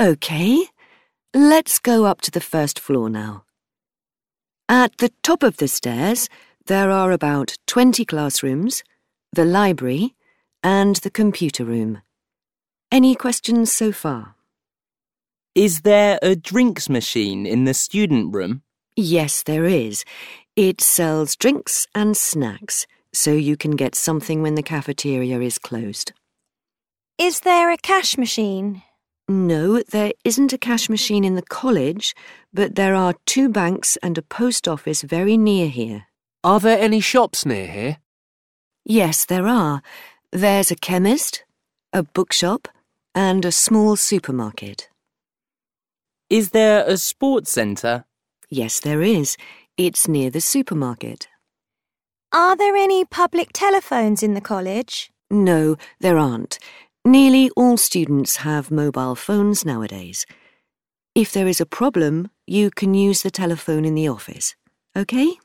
OK, let's go up to the first floor now. At the top of the stairs, there are about 20 classrooms, the library, and the computer room. Any questions so far? Is there a drinks machine in the student room? Yes, there is. It sells drinks and snacks, so you can get something when the cafeteria is closed. Is there a cash machine? No, there isn't a cash machine in the college, but there are two banks and a post office very near here. Are there any shops near here? Yes, there are. There's a chemist, a bookshop, and a small supermarket. Is there a sports centre? Yes, there is. It's near the supermarket. Are there any public telephones in the college? No, there aren't. Nearly all students have mobile phones nowadays. If there is a problem, you can use the telephone in the office. OK?